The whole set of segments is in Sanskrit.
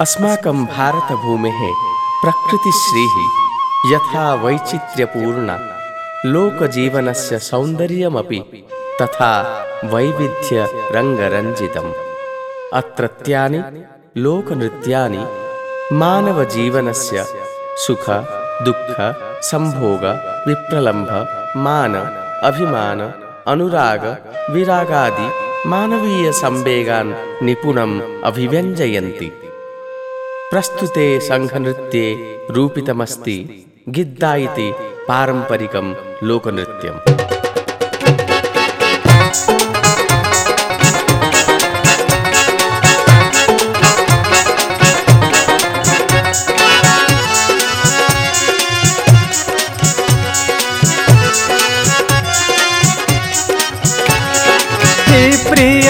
अस्माकं भारतभूमेः प्रकृतिश्रीः यथा वैचित्र्यपूर्ण लोकजीवनस्य सौन्दर्यमपि तथा वैविध्यरङ्गरञ्जितम्। अत्रत्यानि लोकनृत्यानि मानवजीवनस्य सुख, दुःख, सम्भोग, विप्रलम्भ, मान, अभिमान, अनुराग, विरागादि मानवीयसंवेगान् निपुणम् अभिव्यञ्जयन्ति। प्रस्तुते सङ्घनृत्ये रूपितमस्ति गिद्दा इति पारम्परिकं लोकनृत्यम्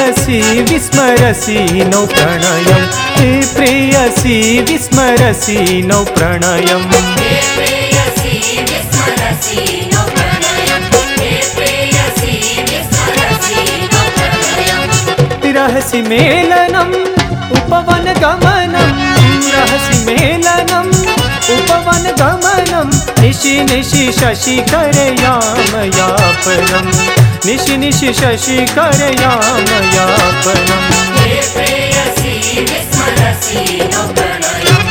प्रेयसी विस्मरसि नो प्रणयं हे प्रेयसी विस्मरसि नो प्रणयम्। रहसि मेलनम् उपवनगमनं रहसि मेलनम् उपवनगमनं निशि निशि शशिकरयामयापनम् निशि निशि शशिकरयामयापनम् दूरादूरं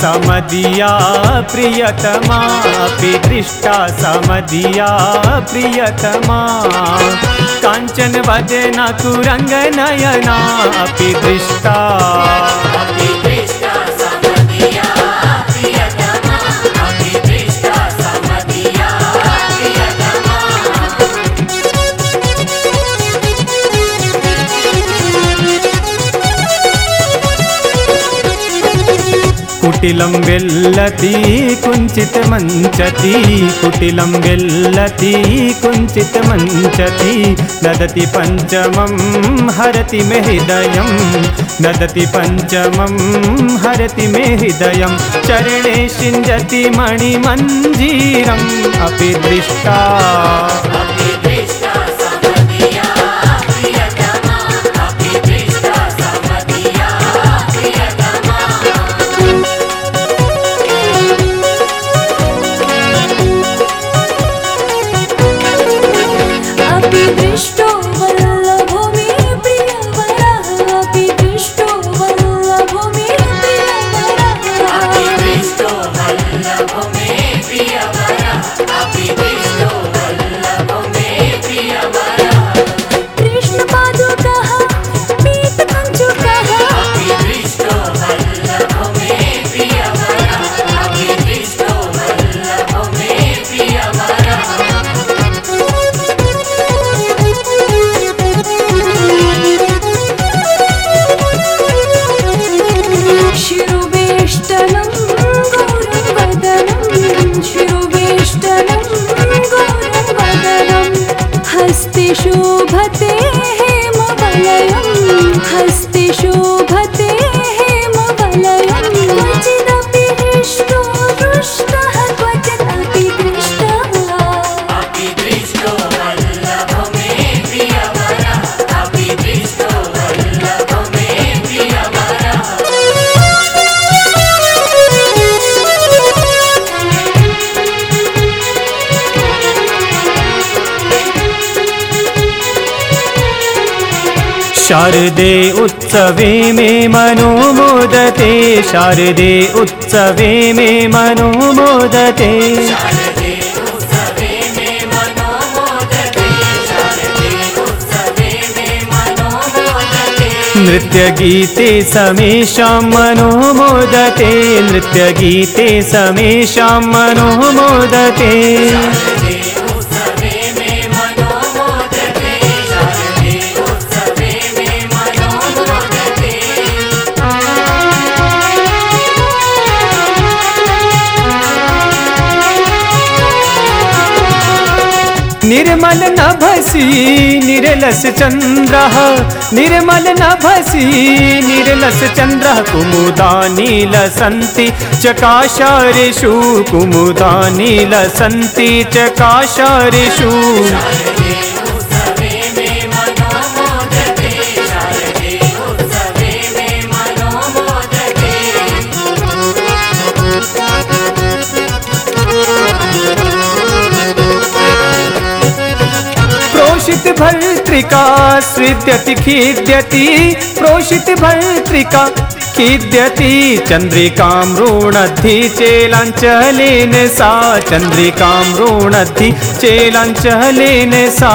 समदिया प्रियतमा पिदृष्टा समदिया प्रियतमा। काञ्चन वदना कुरङ्गनयना पिदृष्टा कुटिलं वेल्लति, कुञ्चित मञ्चति। कुटिलं वेल्लति, कुञ्चित मञ्चति। नदति पञ्चमं, हरति मे हृदयं। नदति पञ्चमं, हरति मे हृदयं। चरणे शिञ्जति मणिमञ्जीरम्। अपि दृष्टा अपि शारदे उत्सवे मे मनो मोदते। शारदे उत्सवे मे मनो मोदते। नृत्यगीते समेषां मनो मोदते। नृत्यगीते समेषां मनो मोदते निर्मल नभसि निर्लस चन्द्रः निर्मल नभसि निर्लस चन्द्रः कुमुदानि लसन्ति चकाशारिषु। कुमुदानि लसन्ति चकाशारिषु प्रोषित भर्तृका सृद्यति खीद्यति। प्रोषित भर्तृका, खीद्यति। चन्द्रिकां रोणद्धि चेलाञ्चलेन सा। चन्द्रिकां रोणद्धि चेलाञ्चलेन सा।